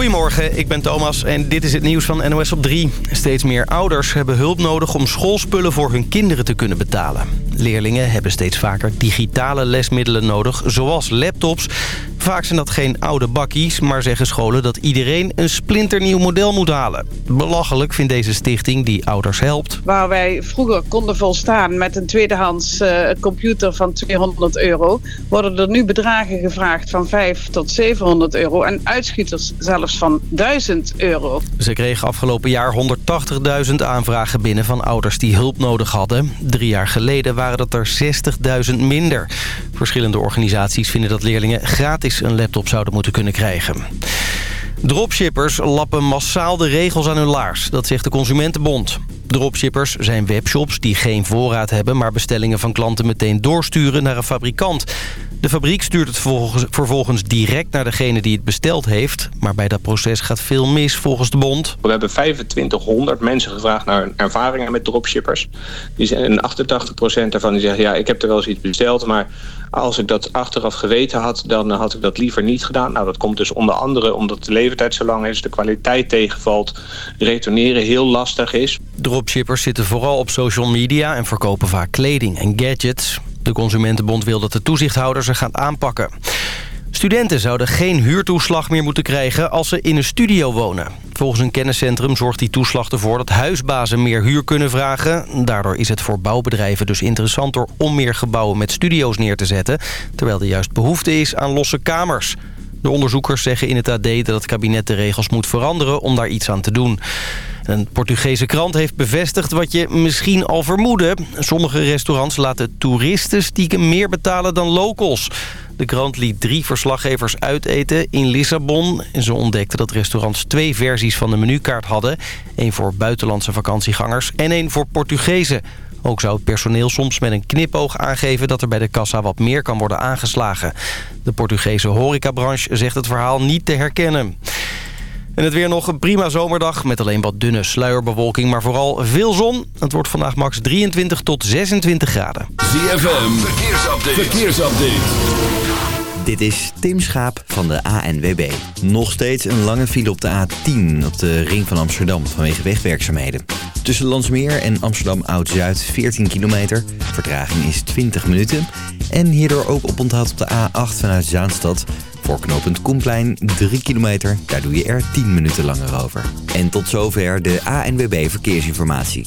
Goedemorgen, ik ben Thomas en dit is het nieuws van NOS op 3. Steeds meer ouders hebben hulp nodig om schoolspullen voor hun kinderen te kunnen betalen. Leerlingen hebben steeds vaker digitale lesmiddelen nodig, zoals laptops. Vaak zijn dat geen oude bakkies, maar zeggen scholen dat iedereen een splinternieuw model moet halen. Belachelijk vindt deze stichting die ouders helpt. Waar wij vroeger konden volstaan met een tweedehands uh, computer van 200 euro... worden er nu bedragen gevraagd van 5 tot 700 euro en uitschieters zelfs van 1000 euro. Ze kregen afgelopen jaar 180.000 aanvragen binnen van ouders die hulp nodig hadden. Drie jaar geleden waren dat er 60.000 minder. Verschillende organisaties vinden dat leerlingen gratis een laptop zouden moeten kunnen krijgen. Dropshippers lappen massaal de regels aan hun laars, dat zegt de Consumentenbond. Dropshippers zijn webshops die geen voorraad hebben... maar bestellingen van klanten meteen doorsturen naar een fabrikant. De fabriek stuurt het vervolgens direct naar degene die het besteld heeft. Maar bij dat proces gaat veel mis volgens de bond. We hebben 2500 mensen gevraagd naar ervaringen met dropshippers. Die zijn 88% daarvan die zeggen... ja, ik heb er wel eens iets besteld, maar als ik dat achteraf geweten had... dan had ik dat liever niet gedaan. Nou, dat komt dus onder andere omdat de leeftijd zo lang is... de kwaliteit tegenvalt, retourneren heel lastig is. Dropshippers zitten vooral op social media... en verkopen vaak kleding en gadgets. De Consumentenbond wil dat de toezichthouders er gaan aanpakken. Studenten zouden geen huurtoeslag meer moeten krijgen als ze in een studio wonen. Volgens een kenniscentrum zorgt die toeslag ervoor dat huisbazen meer huur kunnen vragen. Daardoor is het voor bouwbedrijven dus interessanter om meer gebouwen met studio's neer te zetten... terwijl er juist behoefte is aan losse kamers. De onderzoekers zeggen in het AD dat het kabinet de regels moet veranderen om daar iets aan te doen. Een Portugese krant heeft bevestigd wat je misschien al vermoedde. Sommige restaurants laten toeristen stiekem meer betalen dan locals. De krant liet drie verslaggevers uiteten in Lissabon. En ze ontdekten dat restaurants twee versies van de menukaart hadden. Eén voor buitenlandse vakantiegangers en één voor Portugezen. Ook zou het personeel soms met een knipoog aangeven dat er bij de kassa wat meer kan worden aangeslagen. De Portugese horecabranche zegt het verhaal niet te herkennen. En het weer nog een prima zomerdag met alleen wat dunne sluierbewolking, maar vooral veel zon. Het wordt vandaag max 23 tot 26 graden. ZFM, verkeersupdate. verkeersupdate. Dit is Tim Schaap van de ANWB. Nog steeds een lange file op de A10 op de ring van Amsterdam vanwege wegwerkzaamheden. Tussen Landsmeer en Amsterdam Oud-Zuid 14 kilometer. Vertraging is 20 minuten. En hierdoor ook op onthoud op de A8 vanuit Zaanstad voor knooppunt Koenplein 3 kilometer, daar doe je er 10 minuten langer over. En tot zover de ANWB Verkeersinformatie.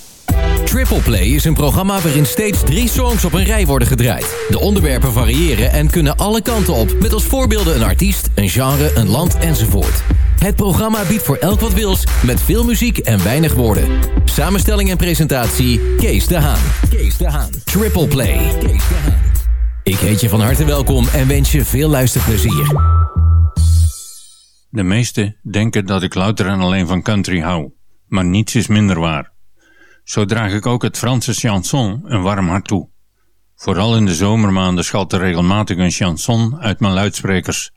Triple Play is een programma waarin steeds drie songs op een rij worden gedraaid. De onderwerpen variëren en kunnen alle kanten op, met als voorbeelden een artiest, een genre, een land enzovoort. Het programma biedt voor elk wat wils, met veel muziek en weinig woorden. Samenstelling en presentatie, Kees de Haan. Kees de Haan. Triple Play. Kees de Haan. Ik heet je van harte welkom en wens je veel luisterplezier. De meesten denken dat ik louter en alleen van country hou, maar niets is minder waar. Zo draag ik ook het Franse chanson een warm hart toe. Vooral in de zomermaanden schalt er regelmatig een chanson uit mijn luidsprekers.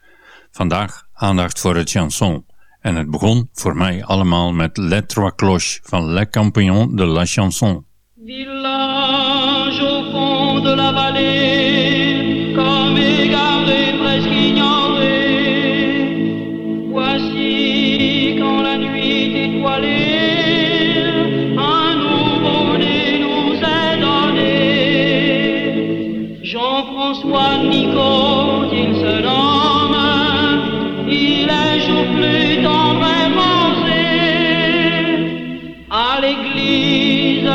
Vandaag aandacht voor het chanson. En het begon voor mij allemaal met Les Trois Cloches van Le Campion de la Chanson. Village au fond de la vallée, comme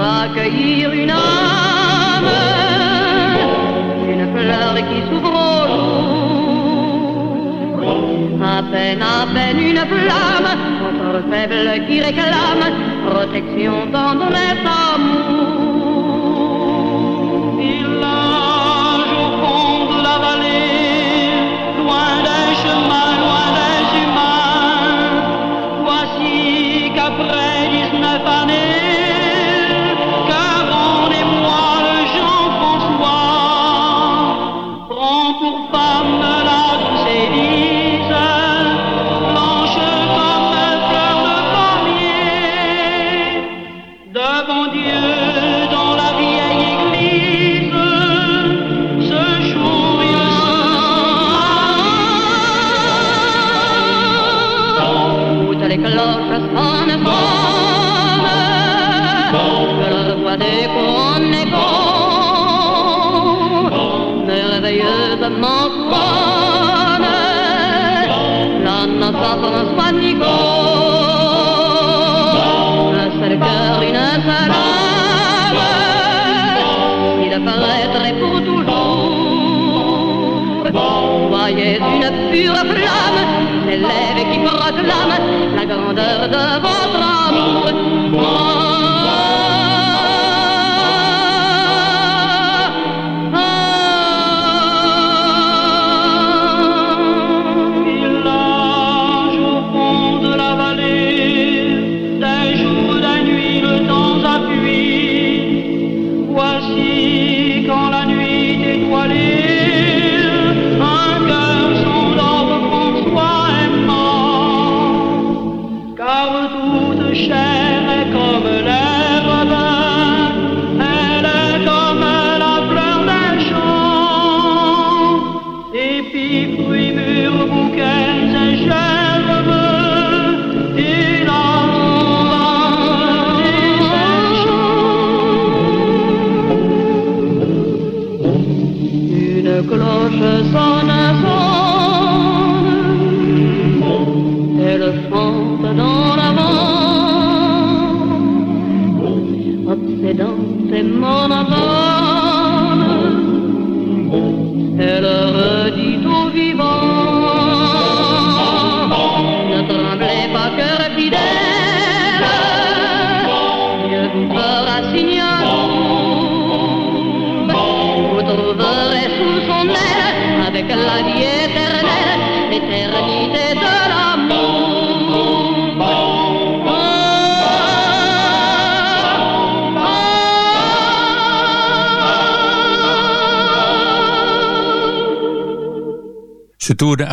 accueillir une âme, une fleur qui s'ouvre au jour, à peine, à peine une flamme, encore faible qui réclame protection, tendresse, amour. Village au fond know.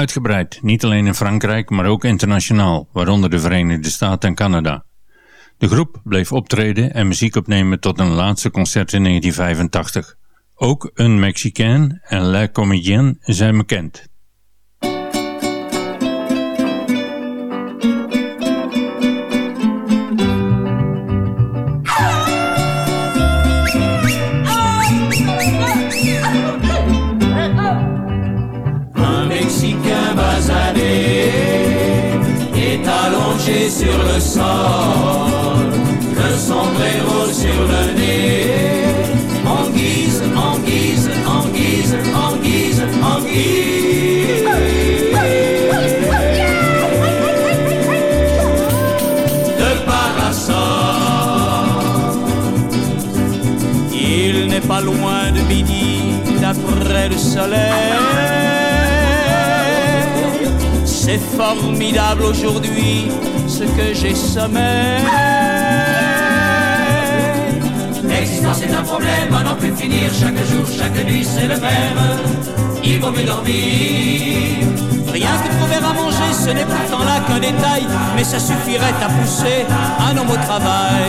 Uitgebreid, niet alleen in Frankrijk, maar ook internationaal, waaronder de Verenigde Staten en Canada. De groep bleef optreden en muziek opnemen tot een laatste concert in 1985. Ook een Mexicain en La Comédienne zijn bekend. Sol, le sombrero sur le nez, en guise, en guise, en guise, en guise, en guise de parasol. Il n'est pas loin de midi, d'après le soleil. C'est formidable aujourd'hui ce que j'ai sommeil. L'existence est un problème à n'en plus finir. Chaque jour, chaque nuit, c'est le même. Il vaut mieux dormir. Rien que trouver à manger, ce n'est pourtant là qu'un détail. Mais ça suffirait à pousser un homme au travail.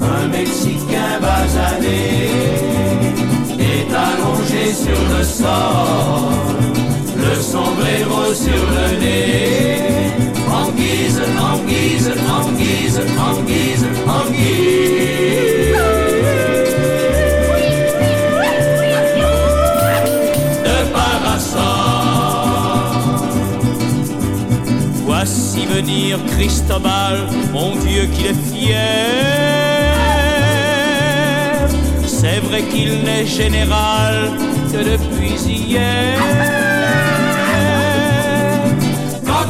Un Mexicain basané est allongé sur le sol, le sombrero sur le nez, en guise en guise, en guise, en guise, en guise. De parasol. Voici venir Cristobal, mon Dieu qu'il est fier. C'est vrai qu'il n'est général que depuis hier.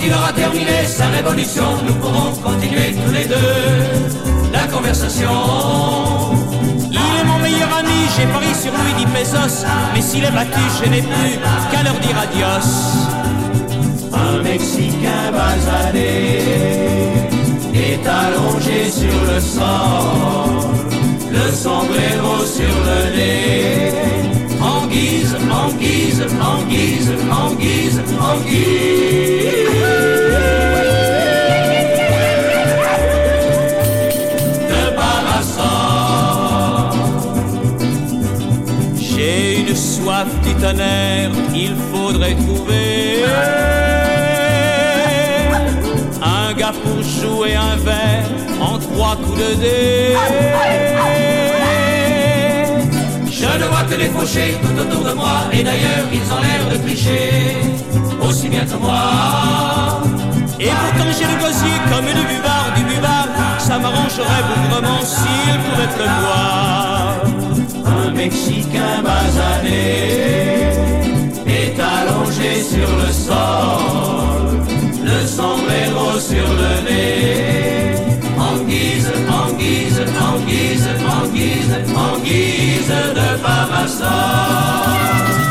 Il aura terminé sa révolution, nous pourrons continuer tous les deux la conversation. Il est mon meilleur ami, j'ai parié sur lui, dit Bezos. Mais s'il est battu, je n'ai plus qu'à leur dire adios. Un Mexicain basané est allongé sur le sol, le sombrero sur le nez. En guise, en guise, en guise, en guise, en guise. J'ai une soif tonnerre, il faudrait trouver un gars pour jouer un verre en trois coups de dé. Je ne vois que des fauchés tout autour de moi Et d'ailleurs ils ont l'air de tricher Aussi bien que moi Et pourtant j'ai le gosier comme du buvard, du buvard Ça m'arrangerait bougrement s'il pouvait pleuvoir Un Mexicain basané Est allongé sur le sol Le sombrero sur le nez. En guise, en guise, en guise, en guise, en guise de parasol. Viens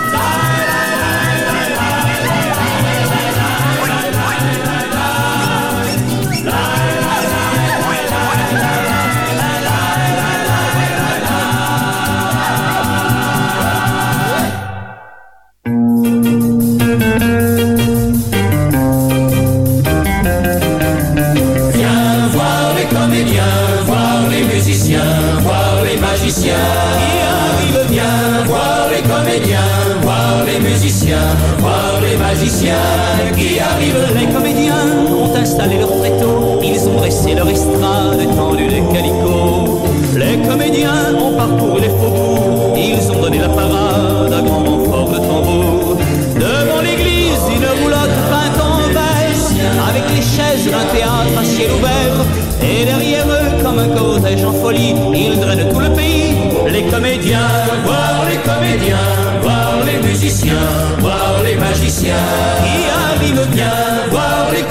ils ont dressé leur estrade, tendu les calicots. Les comédiens ont parcouru les faubourgs, ils ont donné la parade à grand renfort de tambour. Devant l'église, une roulotte peinte en vert, avec les chaises d'un théâtre à ciel ouvert. Et derrière eux, comme un cortège en folie, ils drainent tout le pays. Les comédiens, Voir les comédiens, voir les musiciens, voir les magiciens qui arrivent bien.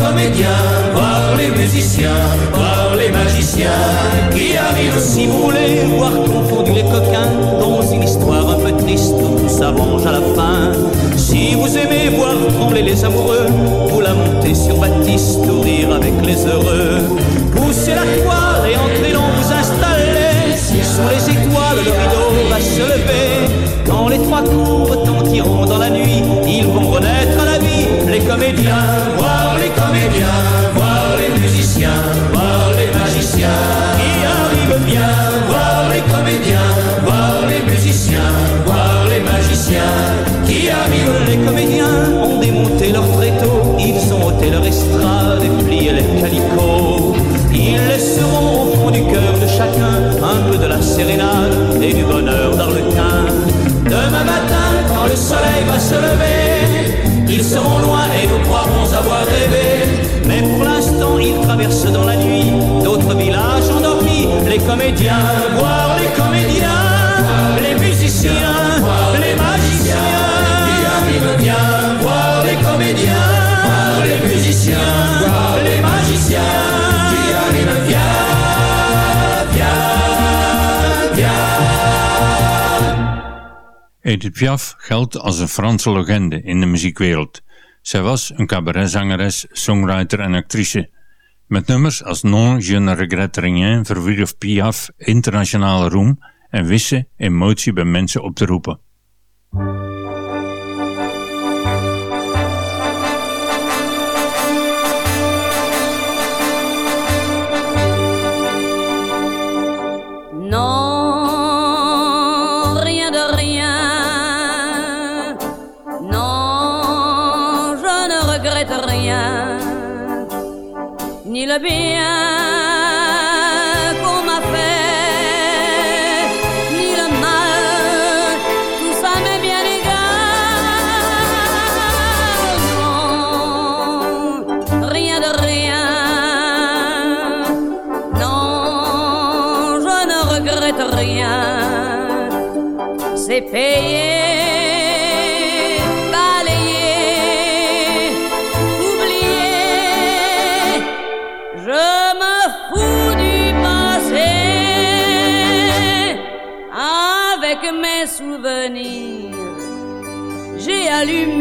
Comédiens, voir les musiciens, voir les magiciens qui arrivent. Si vous voulez voir confondu les coquins dans une histoire un peu triste où tout s'arrange à la fin. Si vous aimez voir trembler les amoureux, vous la montez sur Baptiste, ou rire avec les heureux. Poussez la toile et entrez donc vous installer. Sous les étoiles, le rideau va se lever. Quand les trois coups retentiront dans la nuit, ils vont renaître à la vie. Les comédiens, Voir les comédiens, voir les musiciens, voir les magiciens qui arrivent bien. Voir les comédiens, voir les musiciens, voir les magiciens qui arrivent. Les comédiens ont démonté leur tréteau, ils ont ôté leur estrade et plié les calicots. Ils laisseront au fond du cœur de chacun un peu de la sérénade et du bonheur d'Arlequin. Demain matin, quand le soleil va se lever, ils seront loin et nous croirons avoir rêvé. Mais pour l'instant, ils traversent dans la nuit d'autres villages endormis. Les comédiens, voir les comédiens, les musiciens, Edith Piaf geldt als een Franse legende in de muziekwereld. Zij was een cabaretzangeres, songwriter en actrice. Met nummers als Non, je ne regrette rien verwierf Piaf internationale roem en wist ze emotie bij mensen op te roepen. Rien. ni le bien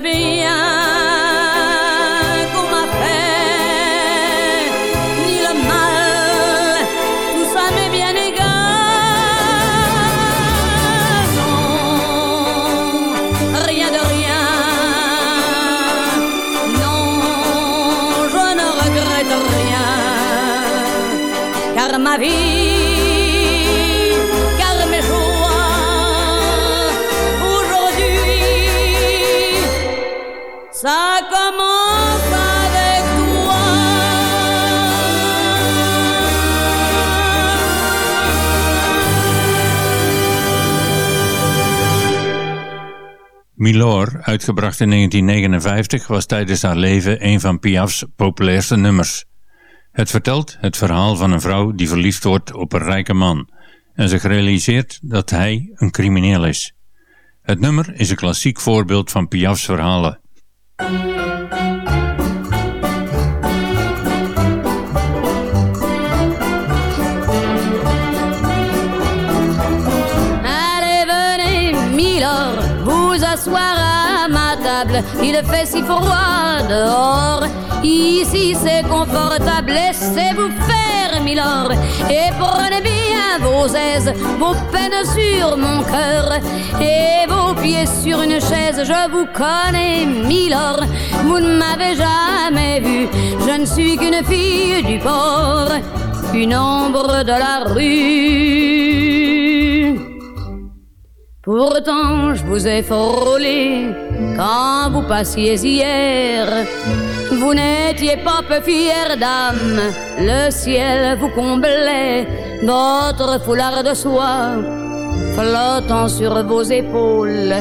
Ni Milor, uitgebracht in 1959, was tijdens haar leven een van Piaf's populairste nummers. Het vertelt het verhaal van een vrouw die verliefd wordt op een rijke man en zich realiseert dat hij een crimineel is. Het nummer is een klassiek voorbeeld van Piaf's verhalen. Il fait si froid dehors. Ici, c'est confortable. Laissez-vous faire, Et prenez bien vos aises, vos peines sur mon cœur. Et vos pieds sur une chaise. Je vous connais, Milord. Vous ne m'avez jamais vu. Je ne suis qu'une fille du port. Une ombre de la rue. Pourtant, je vous ai frôlé quand vous passiez hier. Vous n'étiez pas peu fière d'âme, le ciel vous comblait, votre foulard de soie flottant sur vos épaules.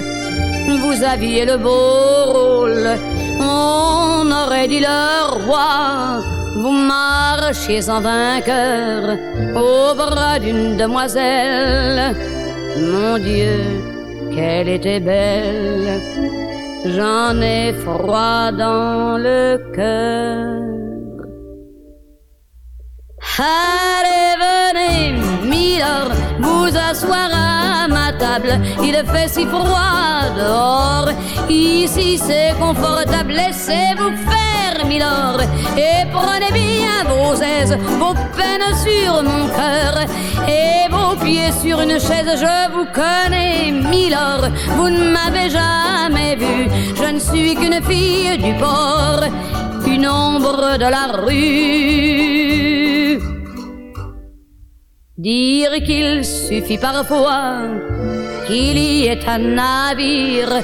Vous aviez le beau rôle, on aurait dit le roi. Vous marchiez en vainqueur au bras d'une demoiselle. Mon Dieu, qu'elle était belle. J'en ai froid dans le cœur. Allez, venez, Milord, vous asseoir à ma table. Il fait si froid dehors. Ici, c'est confortable. Laissez-vous faire, Et prenez bien vos aises, vos peines sur mon cœur. Et vos pieds sur une chaise. Je vous connais, Milord. Vous ne m'avez jamais vu. Je ne suis qu'une fille du port. Une ombre de la rue. Dire qu'il suffit parfois qu'il y ait un navire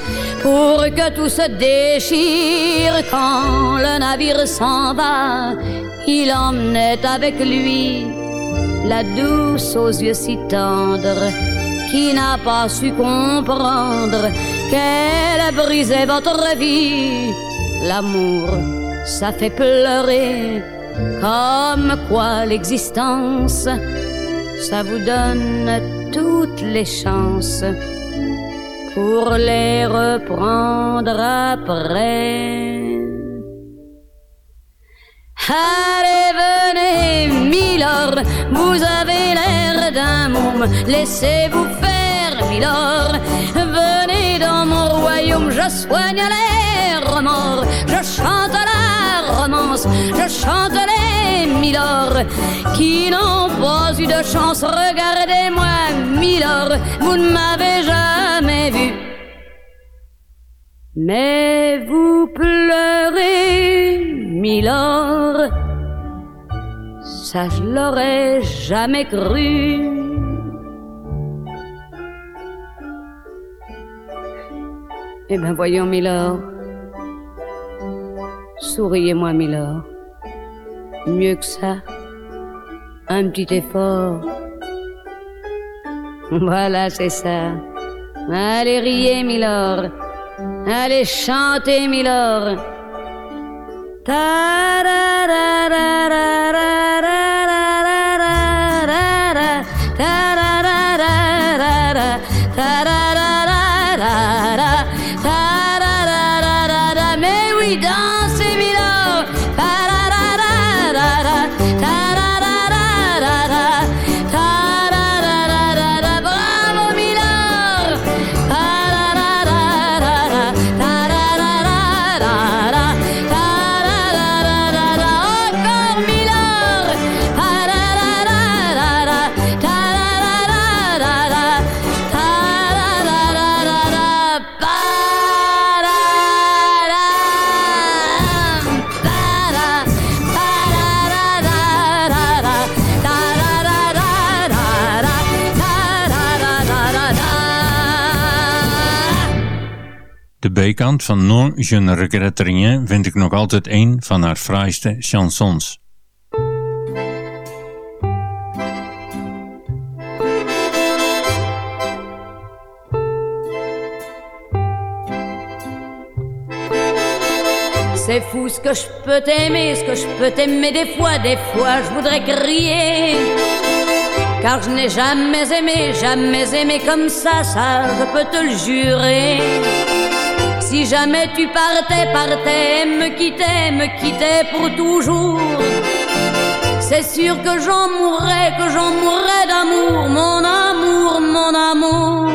pour que tout se déchire quand le navire s'en va. Il emmenait avec lui la douce aux yeux si tendres qui n'a pas su comprendre qu'elle brisait votre vie. L'amour, ça fait pleurer comme quoi l'existence ça vous donne toutes les chances pour les reprendre après. Allez, venez, Milord, vous avez l'air d'un môme, laissez-vous faire, Milord. Venez dans mon royaume, je soigne les remords, je chante je chante les milords qui n'ont pas eu de chance. Regardez-moi, milord, vous ne m'avez jamais vu. Mais vous pleurez, milord, ça je l'aurais jamais cru. Eh ben voyons, Milord. Souriez-moi, Milord. Mieux que ça, un petit effort. Voilà, c'est ça. Allez riez, Milord. Allez chanter, Milord. Ta B-kant van Non Je ne regrette rien vind ik nog altijd een van haar fraaiste chansons. C'est fou ce que je peux t'aimer, ce que je peux t'aimer des fois, des fois je voudrais crier. Car je n'ai jamais aimé, jamais aimé comme ça, ça je peux te le jurer. Si jamais tu partais, partais, me quittais, me quittais pour toujours. C'est sûr que j'en mourrais, que j'en mourrais d'amour, mon amour, mon amour.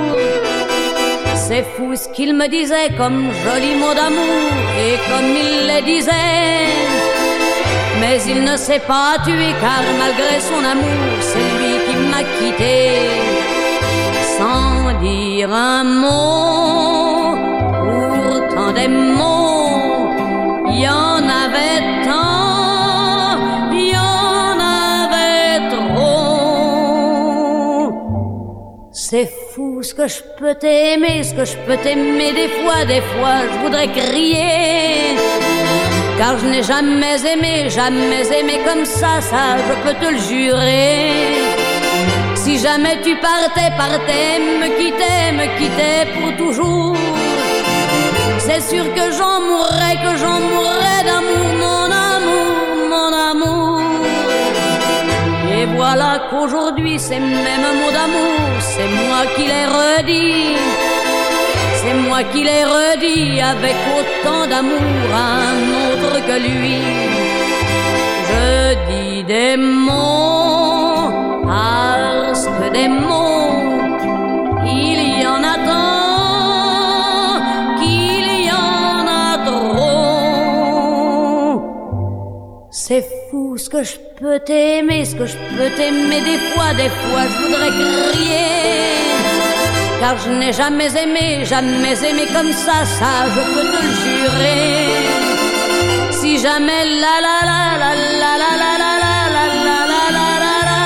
C'est fou ce qu'il me disait comme joli mot d'amour et comme il le disait. Mais il ne s'est pas tué car malgré son amour, c'est lui qui m'a quitté sans dire un mot. Des mots, il y en avait tant, il y en avait trop. C'est fou ce que je peux t'aimer, ce que je peux t'aimer des fois, des fois je voudrais crier. Car je n'ai jamais aimé, jamais aimé comme ça, ça je peux te le jurer. Si jamais tu partais, partais, me quittais, me quittais pour toujours. C'est sûr que j'en mourrais, que j'en mourrais d'amour, mon amour, mon amour. Et voilà qu'aujourd'hui, ces mêmes mots d'amour, c'est moi qui les redis. C'est moi qui les redis avec autant d'amour à un autre que lui. Je dis des mots parce que des mots, C'est fou ce que je peux t'aimer, ce que je peux t'aimer des fois, des fois je voudrais crier. Car je n'ai jamais aimé, jamais aimé comme ça, ça je peux te le jurer. Si jamais la la la la la la la la la la la la la la la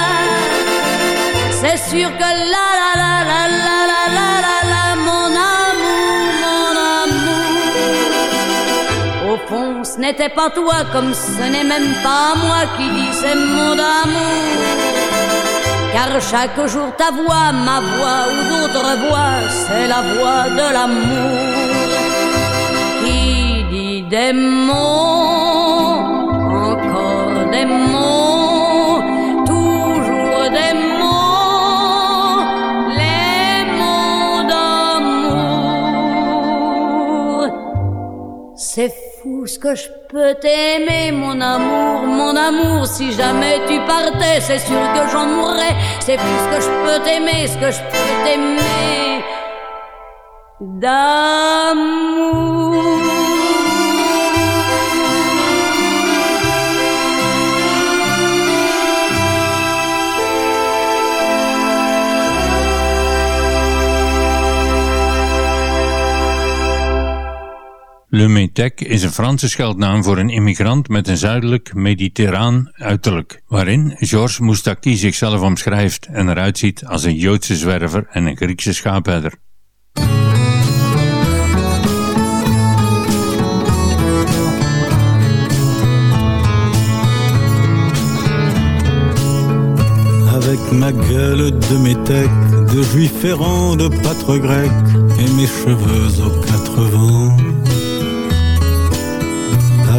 C'est sûr que la Ce n'était pas toi, comme ce n'est même pas moi qui dis ces mots d'amour. Car chaque jour ta voix, ma voix ou d'autres voix, c'est la voix de l'amour qui dit des mots, fou ce que je peux t'aimer, mon amour, mon amour. Si jamais tu partais, c'est sûr que j'en mourrais. C'est fou ce que je peux t'aimer, ce que je peux t'aimer d'amour. Le Métèque is een Franse scheldnaam voor een immigrant met een zuidelijk mediterraan uiterlijk, waarin Georges Moustaki zichzelf omschrijft en eruit ziet als een Joodse zwerver en een Griekse schaapherder. De de juif de grec, et mes cheveux aux quatre vents.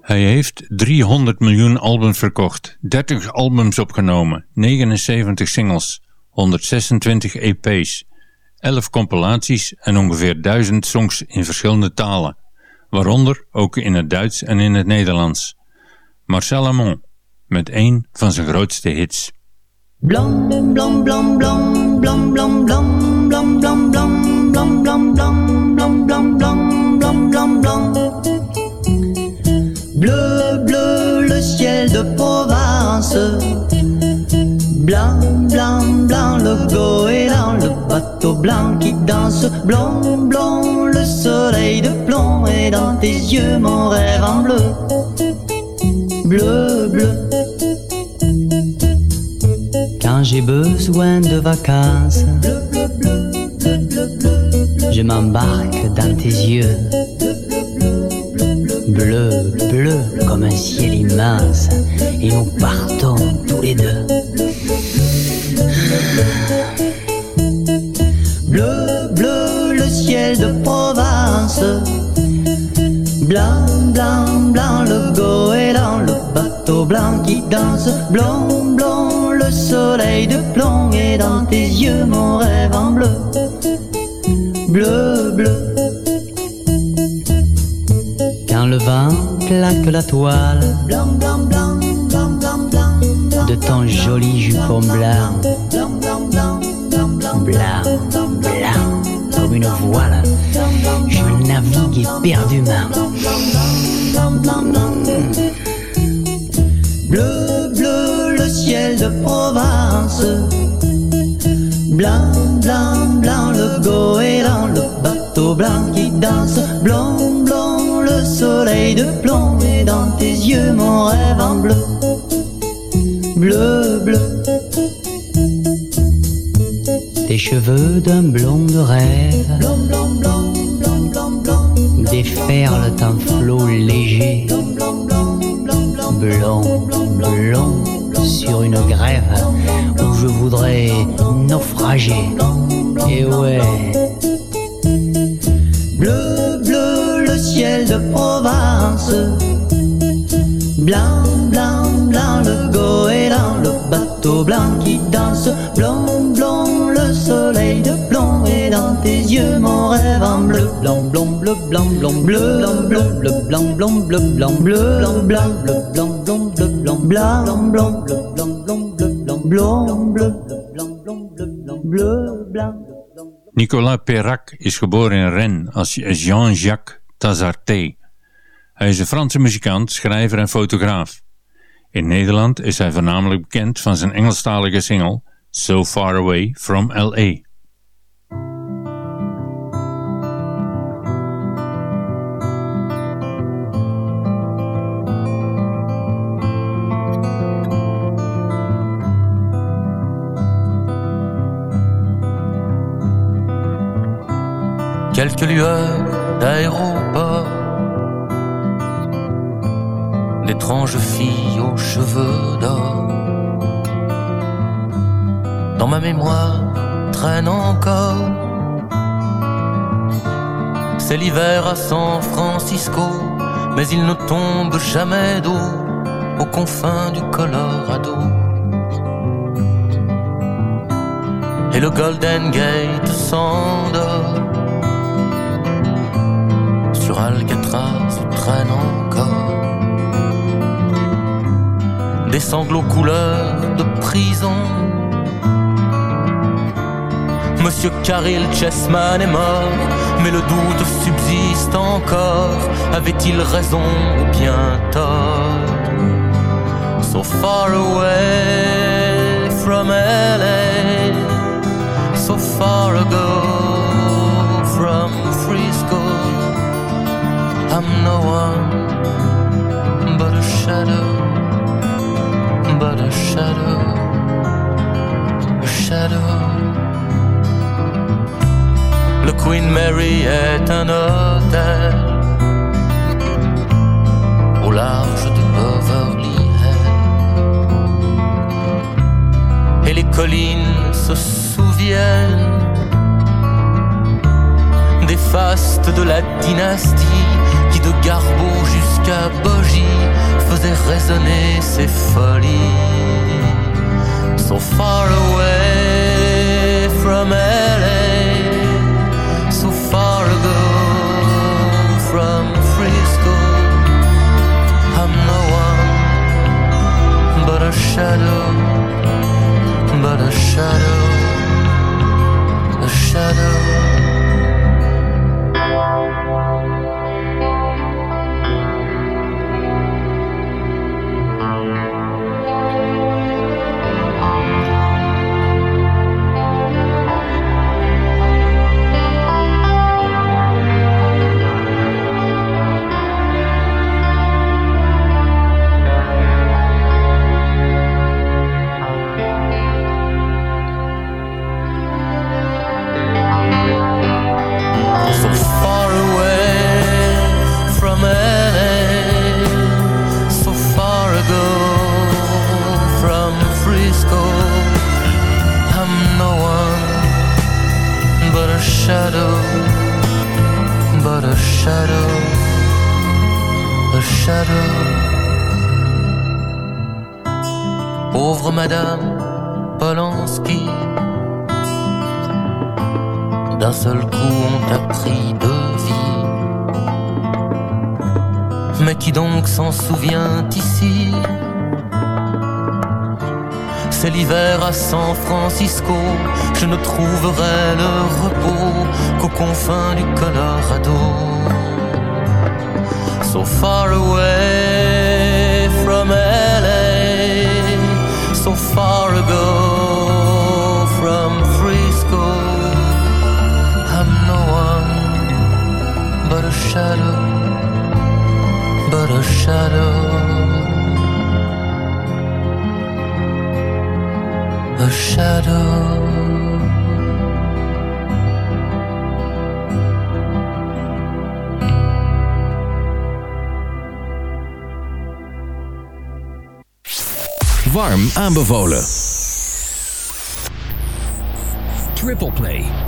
Hij heeft 300 miljoen albums verkocht, 30 albums opgenomen, 79 singles, 126 EP's 11 compilaties en ongeveer 1000 songs in verschillende talen, waaronder ook in het Duits en in het Nederlands. Marcel Amont met een van zijn grootste hits. Blanc, blanc, blanc, blanc, blanc, blanc, blanc, blanc, blanc, blanc, blanc, blanc, blanc, blanc, blanc, blanc, blanc. Bleu, bleu, le ciel de Provence. Blanc, blanc, blanc, le goéland, le bateau blanc qui danse. Blanc, blanc, le soleil de plomb et dans tes yeux mon rêve en bleu. Bleu, bleu. Quand j'ai besoin de vacances, je m'embarque dans tes yeux. Bleu, bleu comme un ciel immense, et nous partons tous les deux. Bleu, bleu, le ciel de Provence. Blanc, blanc, blanc, le goéland, blanc qui danse. Blanc, blanc, le soleil de plomb et dans tes yeux mon rêve en bleu. Bleu, bleu. Quand le vent claque la toile blanc, blanc, blanc, blanc, blanc, blanc, de ton joli jupon blanc. Blanc, blanc, blanc, blanc, blanc, blanc, comme une voile. Je navigue éperdument. Bleu, bleu, le ciel de Provence. Blanc, blanc, blanc, le goéland, le bateau blanc qui danse. Blanc, blanc, le soleil de plomb et dans tes yeux mon rêve en bleu. Bleu, bleu. Tes cheveux d'un blond de rêve. Blanc, blanc, blanc, blanc, blanc, blanc. Déferlent un flot léger. Blanc, blanc, blanc, blanc, blanc, sur une grève où je voudrais naufrager. Et ouais. Bleu, bleu, le ciel de province. Blanc, blanc, blanc, le goéland, le bateau blanc qui danse. Blanc, et dans tes yeux mon rêve en bleu. Blanc, blanc, bleu, blanc, blanc, bleu, blanc, bleu, bleu, blanc, blanc, bleu, blanc, bleu, blanc, blanc, bleu, blanc, blanc, bleu, blanc, blanc, blanc, bleu, blanc, blanc, bleu, blanc, blanc, bleu, blanc, blanc, bleu, blanc, bleu, blanc. Nicolas Perrac is geboren in Rennes als Jean-Jacques Tazarté. Hij is een Franse muzikant, schrijver en fotograaf. In Nederland is hij voornamelijk bekend van zijn Engelstalige single So Far Away From L.A. quelques lueurs d'aéroport, d'étranges filles aux cheveux d'or. Dans ma mémoire traîne encore. C'est l'hiver à San Francisco, mais il ne tombe jamais d'eau aux confins du Colorado. Et le Golden Gate s'endort sur Alcatraz traîne encore des sanglots couleur de prison. Monsieur Caril Chessman est mort, mais le doute subsiste encore. Avait-il raison ou bien tort? So far away from LA, so far ago no one but a shadow, but a shadow, a shadow. Le Queen Mary est un hôtel au large de Beverly Hills. Et les collines se souviennent des fastes de la dynastie de Garbo jusqu'à Bogie faisait résonner ses folies. So far away from LA, so far ago from Frisco. I'm no one but a shadow, but a shadow, a shadow. Je ne trouverai le repos qu'aux confins du Colorado. So far away from LA, so far ago from Frisco. I'm no one but a shadow, but a shadow, shadow. warm aanbevolen. Triple Play.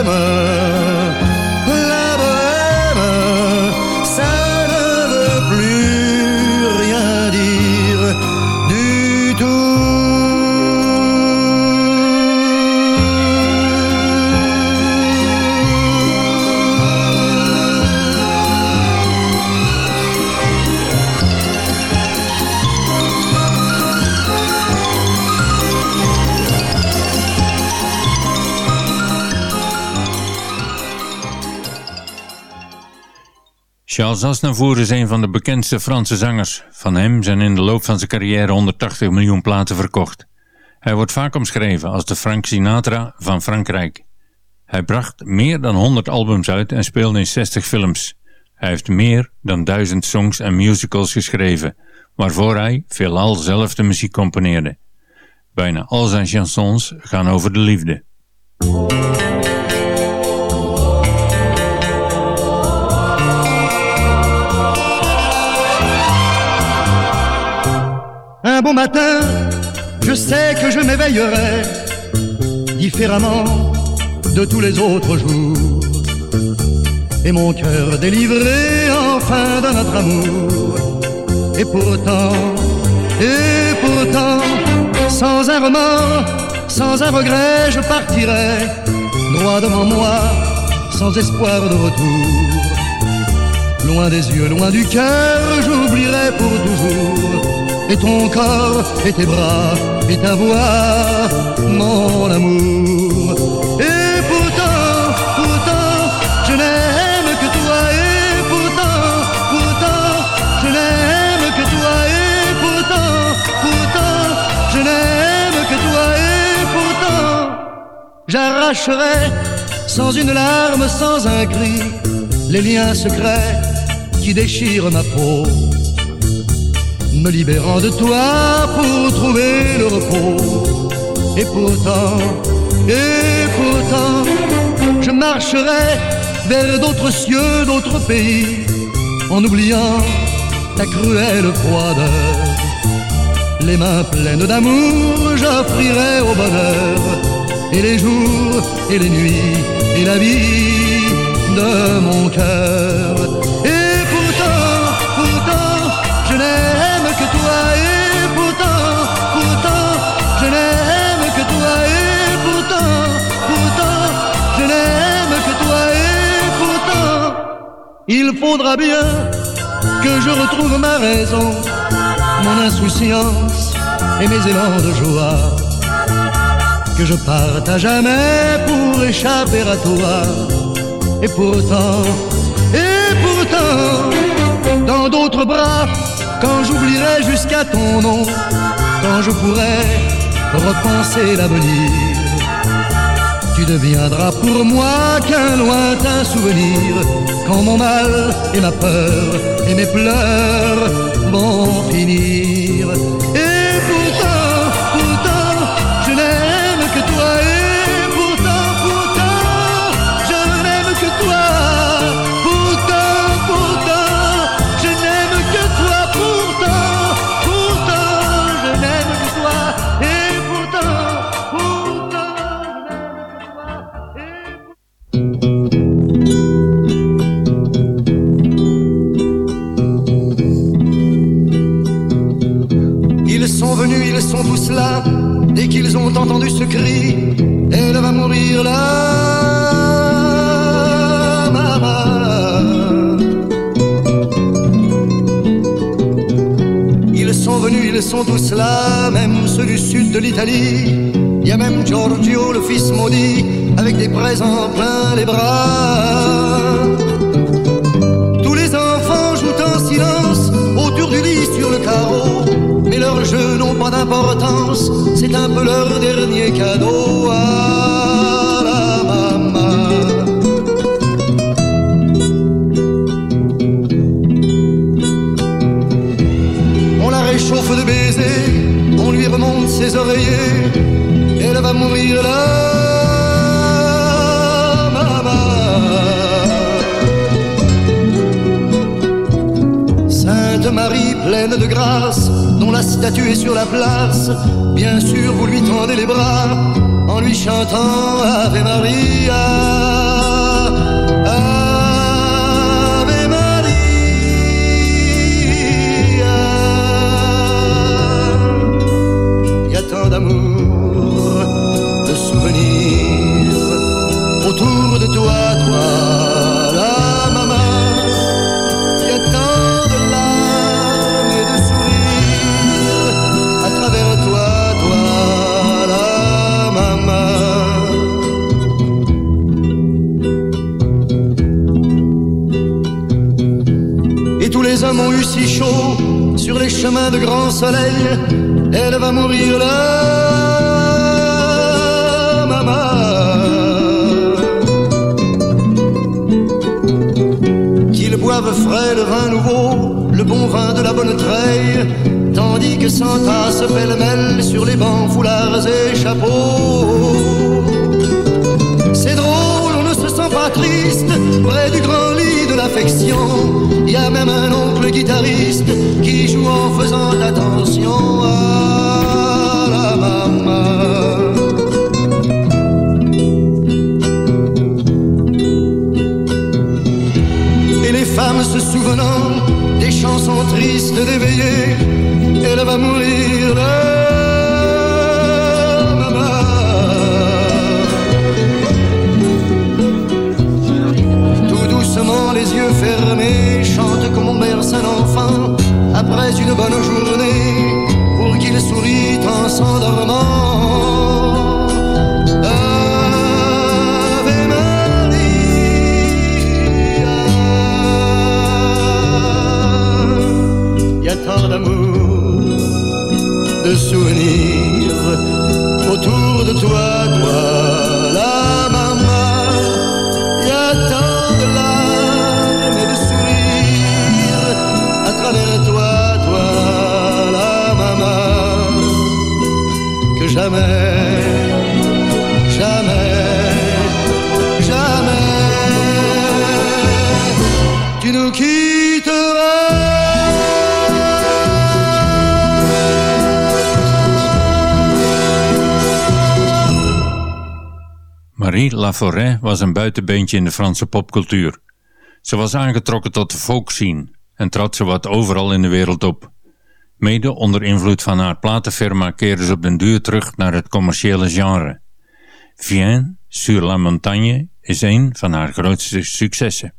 La bohème, Charles Aznavour is een van de bekendste Franse zangers. Van hem zijn in de loop van zijn carrière 180 miljoen platen verkocht. Hij wordt vaak omschreven als de Frank Sinatra van Frankrijk. Hij bracht meer dan 100 albums uit en speelde in 60 films. Hij heeft meer dan 1000 songs en musicals geschreven, waarvoor hij veelal zelf de muziek componeerde. Bijna al zijn chansons gaan over de liefde. Un bon matin, je sais que je m'éveillerai différemment de tous les autres jours. Et mon cœur délivré enfin de notre amour. Et pourtant, Et pourtant, sans un remords, sans un regret, je partirai droit devant moi, sans espoir de retour. Loin des yeux, loin du cœur, j'oublierai pour toujours. Et ton corps, et tes bras, et ta voix, mon amour. Et pourtant, pourtant, je n'aime que toi. Et pourtant, pourtant, je n'aime que toi. Et pourtant, pourtant, je n'aime que toi. Et pourtant, j'arracherai sans une larme, sans un cri, les liens secrets qui déchirent ma peau, me libérant de toi pour trouver le repos. Et pourtant, et pourtant, je marcherai vers d'autres cieux, d'autres pays, en oubliant ta cruelle froideur. Les mains pleines d'amour, j'offrirai au bonheur, et les jours, et les nuits, et la vie de mon cœur. Il faudra bien que je retrouve ma raison, mon insouciance et mes élans de joie. Que je parte à jamais pour échapper à toi. Et pourtant, et pourtant, dans d'autres bras, quand j'oublierai jusqu'à ton nom, quand je pourrai repenser l'avenir, tu deviendras pour moi qu'un lointain souvenir, quand mon mal et ma peur et mes pleurs vont finir. Sont tous là, même ceux du sud de l'Italie. Il y a même Giorgio, le fils maudit, avec des présents plein les bras. Tous les enfants jouent en silence autour du lit sur le carreau. Mais leurs jeux n'ont pas d'importance, c'est un peu leur dernier cadeau elle va mourir là. Sainte Marie pleine de grâce, dont la statue est sur la place, bien sûr vous lui tendez les bras en lui chantant Ave Maria. Les hommes ont eu si chaud sur les chemins de grand soleil. Elle va mourir là, maman. Qu'ils boivent frais le vin nouveau, le bon vin de la bonne treille, tandis que s'entassent pêle-mêle sur les bancs, foulards et chapeaux. C'est drôle, on ne se sent pas triste près du grand lit de l'affection. Il y a même un oncle guitariste qui joue en faisant attention à la maman. Et les femmes se souvenant des chansons tristes d'éveillé, elle va mourir. fermée chante comme on berce un enfant après une bonne journée pour qu'il sourit en s'endormant. Ave Maria. Y a tant d'amour, de souvenirs autour de toi, toi. jamais, jamais, jamais, tu. Marie Laforêt was een buitenbeentje in de Franse popcultuur. Ze was aangetrokken tot de folkscene en trad ze wat overal in de wereld op. Mede onder invloed van haar platenfirma keren ze op den duur terug naar het commerciële genre. Vienne sur la montagne is een van haar grootste successen.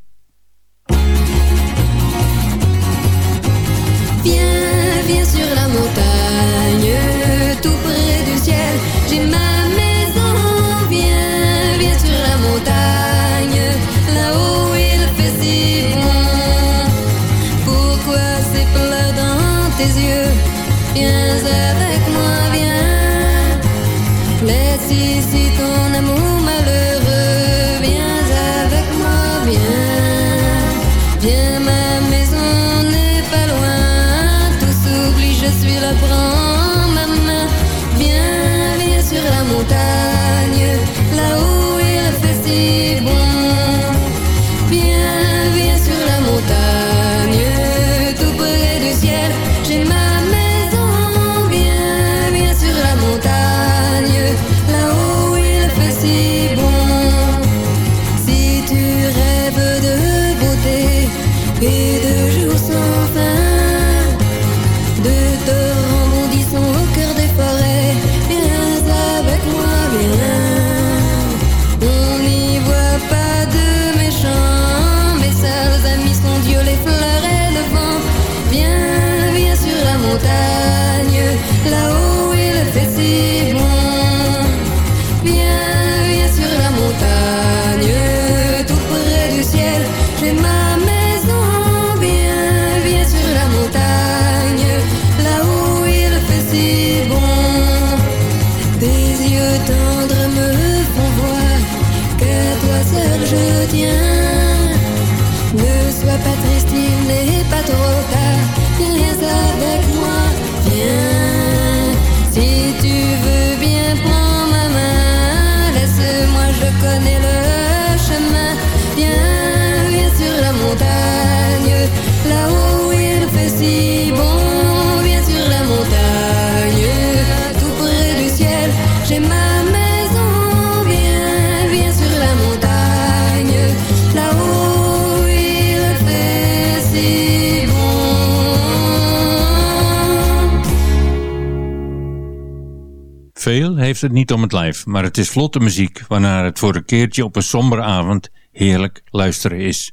het niet om het lijf, maar het is vlotte muziek waarnaar het voor een keertje op een sombere avond heerlijk luisteren is.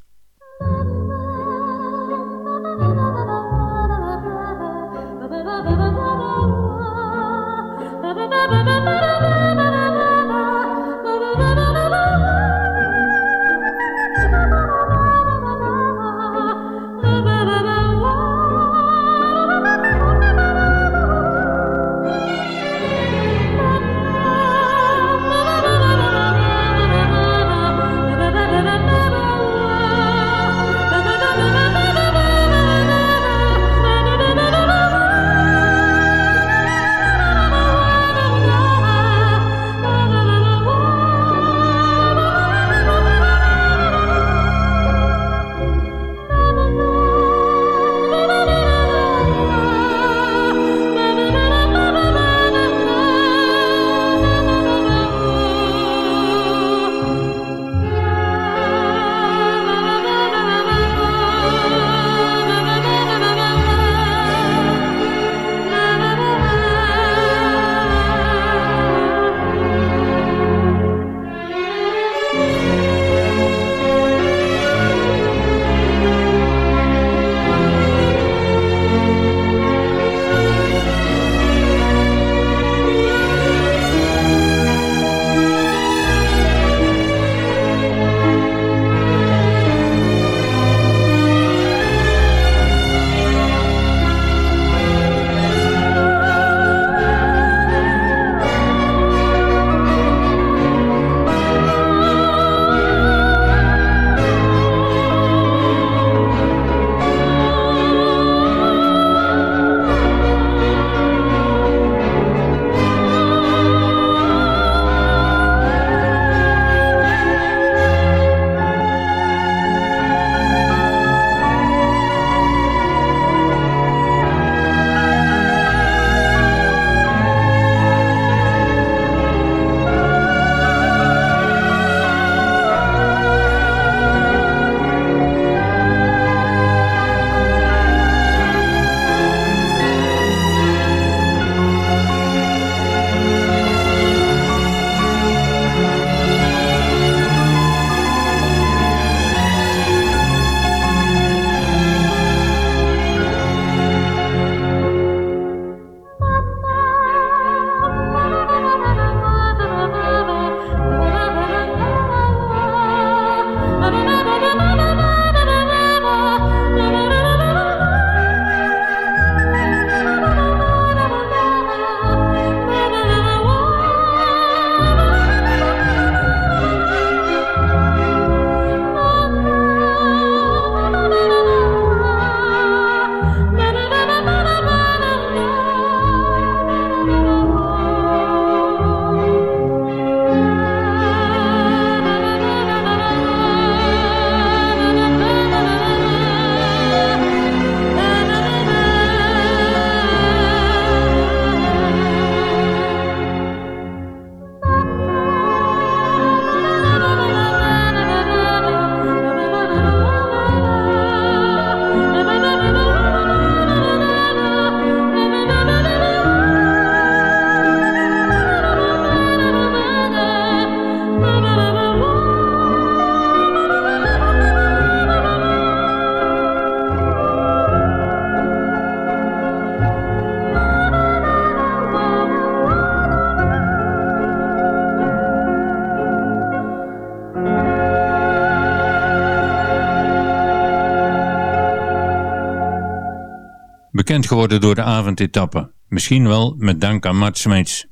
Bekend geworden door de avondetappe. Misschien wel met dank aan Mart Smeets.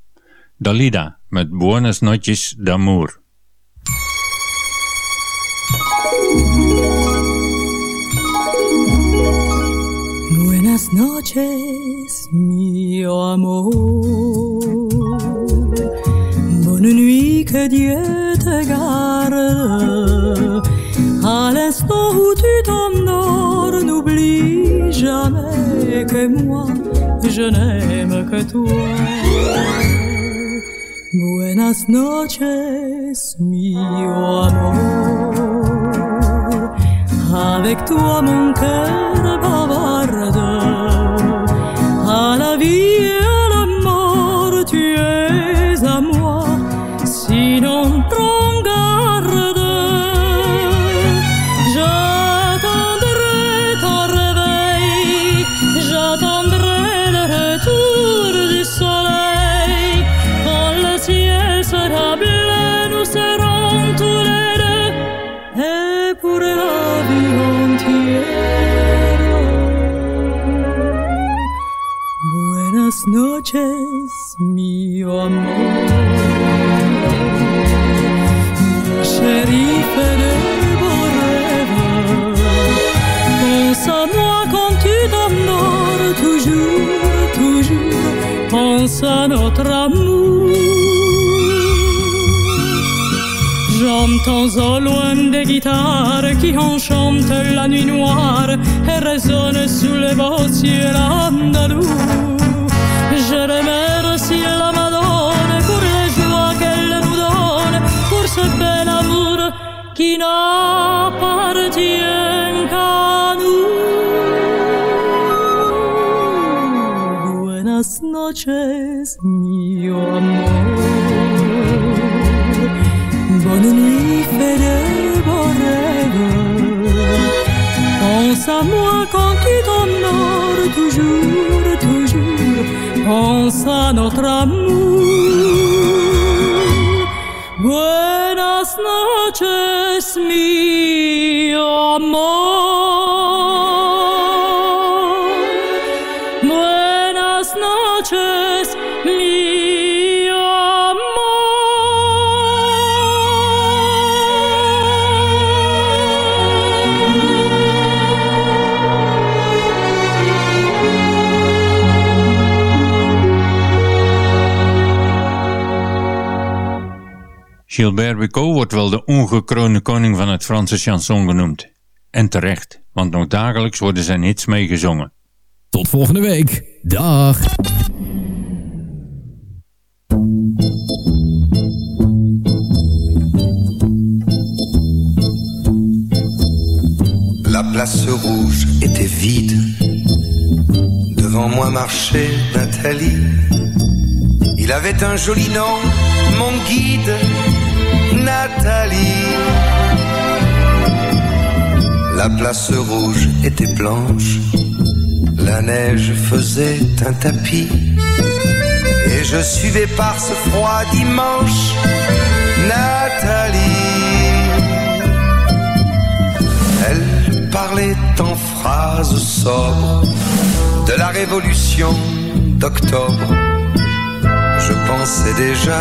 Dalida met Buenas Noches d'Amour. Buenas noches, mio amor. Bonne nuit, que Dieu je n'aime que toi. Buenas noches, mio amor. Avec toi, mon cœur Noches, mio amor. Shérif de rêves. Pense à moi quand tu t'endors, toujours, toujours. Pense à notre amour. J'entends au loin des guitares qui enchantent la nuit noire et résonnent sous les beaux ciels andalous. Qui n'appartient. Buenas noches, mio amor. Bonne nuit, rêves. Pense à moi quand tu t'endors, toujours, toujours. Pense à notre amour. Buenas noches, mi amor. Gilbert Bécaud wordt wel de ongekroonde koning van het Franse chanson genoemd. En terecht, want nog dagelijks worden zijn hits meegezongen. Tot volgende week. Dag. La place rouge était vide. Devant moi marchait Nathalie. Il avait un joli nom, mon guide, Nathalie. La place rouge était blanche. La neige faisait un tapis. Et je suivais par ce froid dimanche Nathalie. Elle parlait en phrases sobres de la révolution d'octobre. Je pensais déjà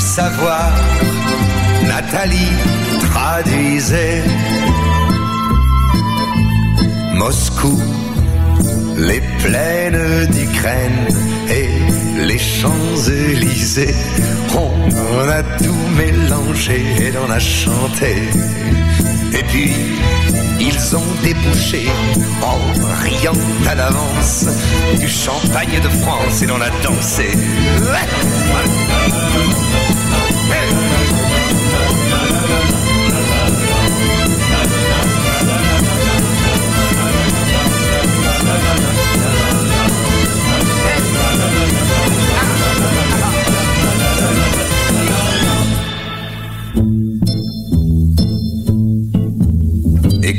savoir. Nathalie traduisait Moscou, les plaines d'Ukraine et les Champs-Élysées. On a tout mélangé et on a chanté. Et puis, ils ont débouché en riant à l'avance du champagne de France et l'on a dansé.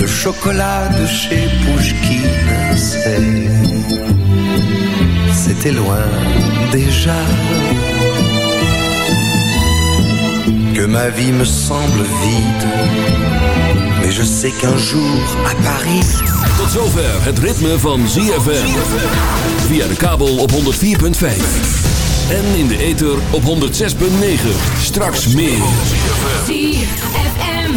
le chocolat de chez Pouchkine. C'était loin déjà. Que ma vie me semble vide. Mais je sais qu'un jour à Paris. Tot zover het ritme van ZFM. Via de kabel op 104.5. En in de ether op 106.9. Straks meer.